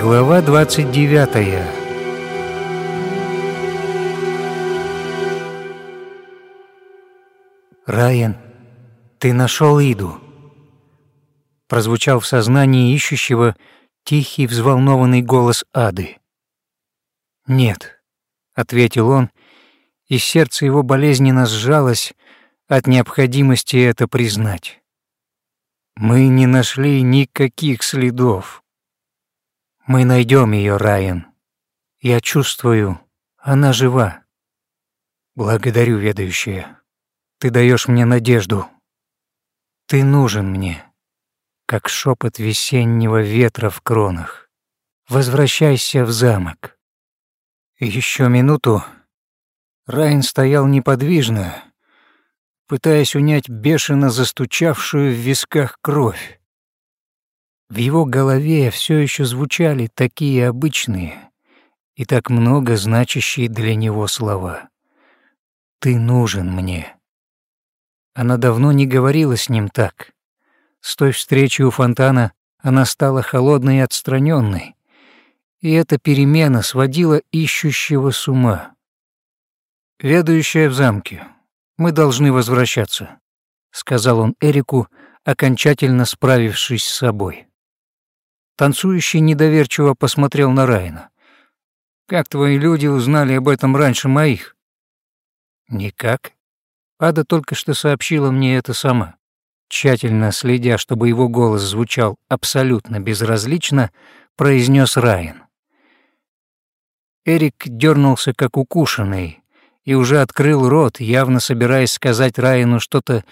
Глава 29 «Райан, ты нашел Иду!» Прозвучал в сознании ищущего тихий взволнованный голос Ады. «Нет», — ответил он, и сердце его болезненно сжалось от необходимости это признать. «Мы не нашли никаких следов. Мы найдем ее, Райан. Я чувствую, она жива. Благодарю, ведающая. Ты даешь мне надежду. Ты нужен мне, как шепот весеннего ветра в кронах. Возвращайся в замок. Еще минуту. Райан стоял неподвижно, пытаясь унять бешено застучавшую в висках кровь. В его голове все еще звучали такие обычные и так много значащие для него слова. «Ты нужен мне». Она давно не говорила с ним так. С той встречи у фонтана она стала холодной и отстраненной, и эта перемена сводила ищущего с ума. «Ведающая в замке, мы должны возвращаться», — сказал он Эрику, окончательно справившись с собой. Танцующий недоверчиво посмотрел на Райна. «Как твои люди узнали об этом раньше моих?» «Никак. Ада только что сообщила мне это сама». Тщательно следя, чтобы его голос звучал абсолютно безразлично, произнес Райан. Эрик дернулся как укушенный и уже открыл рот, явно собираясь сказать Райану что-то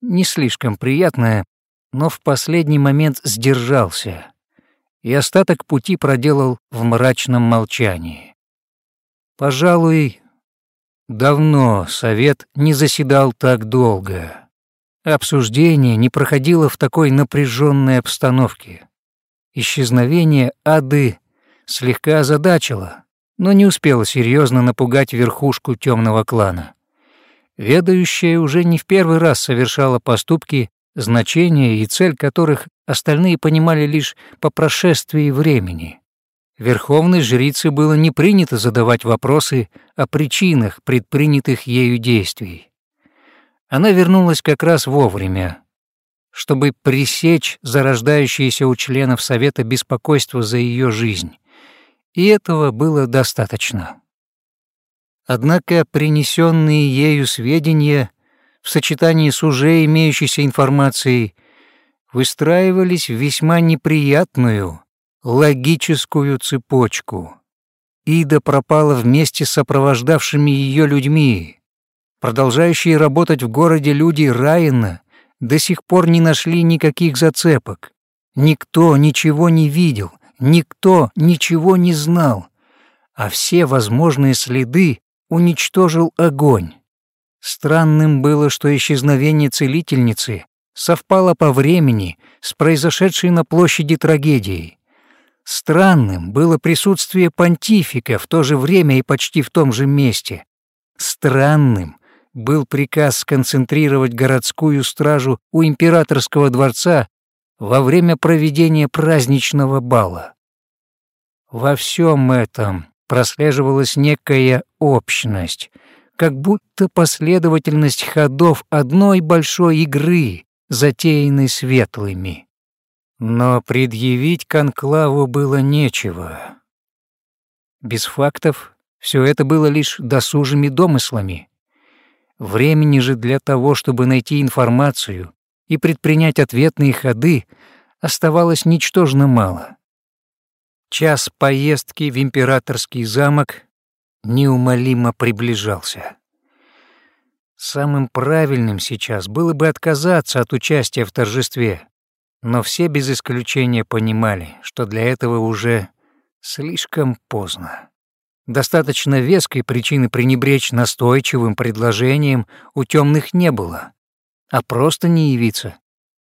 не слишком приятное, но в последний момент сдержался и остаток пути проделал в мрачном молчании. Пожалуй, давно совет не заседал так долго. Обсуждение не проходило в такой напряженной обстановке. Исчезновение Ады слегка озадачило, но не успело серьезно напугать верхушку темного клана. Ведающая уже не в первый раз совершала поступки, значение и цель которых остальные понимали лишь по прошествии времени. Верховной жрице было не принято задавать вопросы о причинах предпринятых ею действий. Она вернулась как раз вовремя, чтобы пресечь зарождающееся у членов Совета беспокойство за ее жизнь, и этого было достаточно. Однако принесенные ею сведения в сочетании с уже имеющейся информацией выстраивались в весьма неприятную логическую цепочку. Ида пропала вместе с сопровождавшими ее людьми. Продолжающие работать в городе люди Райана до сих пор не нашли никаких зацепок. Никто ничего не видел, никто ничего не знал, а все возможные следы уничтожил огонь. Странным было, что исчезновение целительницы совпало по времени с произошедшей на площади трагедией. Странным было присутствие понтифика в то же время и почти в том же месте. Странным был приказ сконцентрировать городскую стражу у императорского дворца во время проведения праздничного бала. Во всем этом прослеживалась некая общность, как будто последовательность ходов одной большой игры, затеянный светлыми. Но предъявить конклаву было нечего. Без фактов все это было лишь досужими домыслами. Времени же для того, чтобы найти информацию и предпринять ответные ходы, оставалось ничтожно мало. Час поездки в императорский замок неумолимо приближался. Самым правильным сейчас было бы отказаться от участия в торжестве, но все без исключения понимали, что для этого уже слишком поздно. Достаточно веской причины пренебречь настойчивым предложением у темных не было, а просто не явиться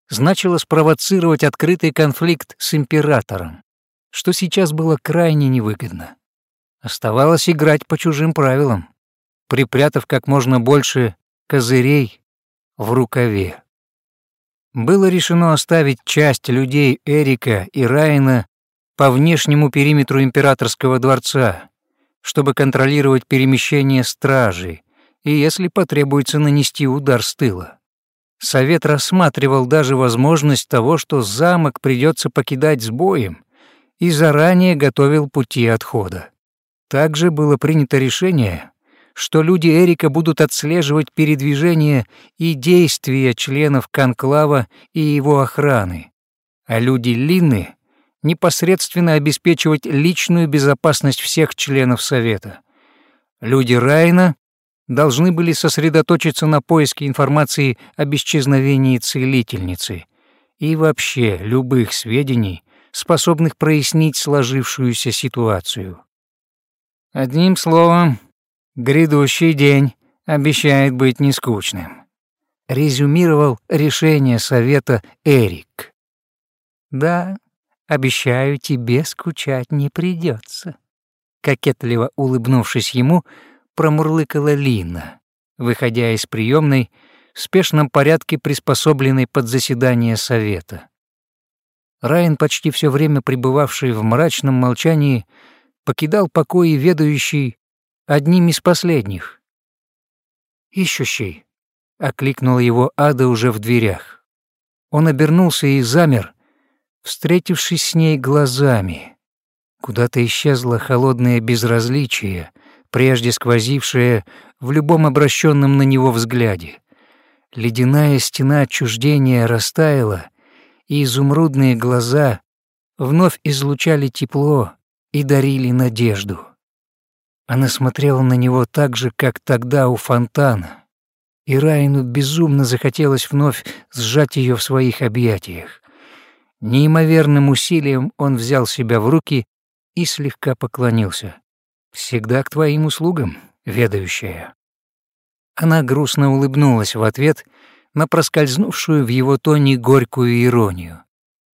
значило спровоцировать открытый конфликт с императором, что сейчас было крайне невыгодно. Оставалось играть по чужим правилам, припрятав как можно больше козырей в рукаве. Было решено оставить часть людей Эрика и Райана по внешнему периметру императорского дворца, чтобы контролировать перемещение стражи и, если потребуется, нанести удар с тыла. Совет рассматривал даже возможность того, что замок придется покидать с боем, и заранее готовил пути отхода. Также было принято решение, что люди Эрика будут отслеживать передвижение и действия членов конклава и его охраны, а люди Лины непосредственно обеспечивать личную безопасность всех членов Совета. Люди Райна должны были сосредоточиться на поиске информации об исчезновении целительницы и вообще любых сведений, способных прояснить сложившуюся ситуацию. Одним словом, грядущий день обещает быть нескучным, резюмировал решение совета Эрик. Да, обещаю, тебе скучать не придется. Кокетливо улыбнувшись ему, промурлыкала Лина, выходя из приемной в спешном порядке, приспособленной под заседание совета. Райан, почти все время пребывавший в мрачном молчании, покидал покои ведающий одним из последних. «Ищущий», — окликнула его Ада уже в дверях. Он обернулся и замер, встретившись с ней глазами. Куда-то исчезло холодное безразличие, прежде сквозившее в любом обращенном на него взгляде. Ледяная стена отчуждения растаяла, и изумрудные глаза вновь излучали тепло и дарили надежду. Она смотрела на него так же, как тогда у фонтана, и Райну безумно захотелось вновь сжать ее в своих объятиях. Неимоверным усилием он взял себя в руки и слегка поклонился. «Всегда к твоим услугам, ведающая». Она грустно улыбнулась в ответ на проскользнувшую в его тоне горькую иронию.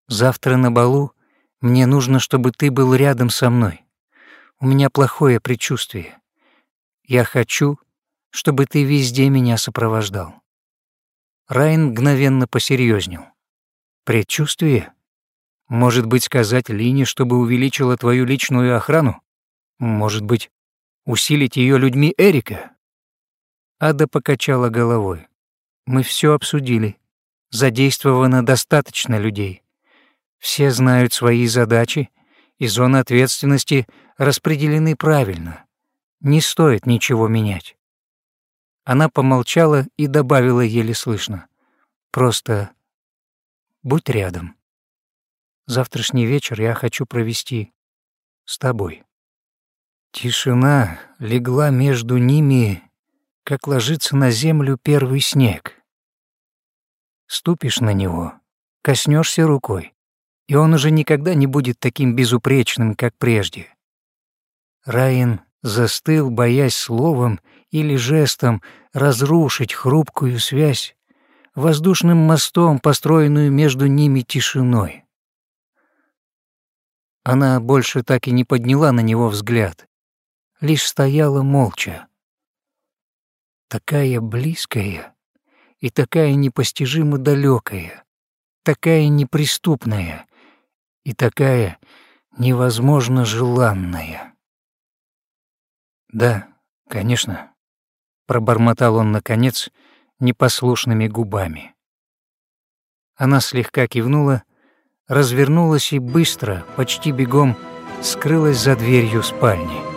«Завтра на балу мне нужно, чтобы ты был рядом со мной. У меня плохое предчувствие. Я хочу, чтобы ты везде меня сопровождал». Райан мгновенно посерьезнел. «Предчувствие? Может быть, сказать Лине, чтобы увеличила твою личную охрану? Может быть, усилить ее людьми Эрика? Ада покачала головой. Мы все обсудили. Задействовано достаточно людей. Все знают свои задачи, и зоны ответственности распределены правильно. Не стоит ничего менять. Она помолчала и добавила еле слышно. Просто будь рядом. Завтрашний вечер я хочу провести с тобой. Тишина легла между ними, как ложится на землю первый снег. Ступишь на него, коснешься рукой, и он уже никогда не будет таким безупречным, как прежде. Райан застыл, боясь словом или жестом разрушить хрупкую связь, воздушным мостом, построенную между ними тишиной. Она больше так и не подняла на него взгляд, лишь стояла молча. Такая близкая и такая непостижимо далекая, такая неприступная и такая невозможно желанная. «Да, конечно», — пробормотал он, наконец, непослушными губами. Она слегка кивнула, развернулась и быстро, почти бегом, скрылась за дверью спальни.